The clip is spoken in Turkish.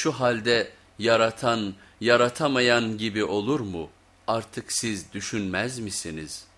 Şu halde yaratan, yaratamayan gibi olur mu? Artık siz düşünmez misiniz?''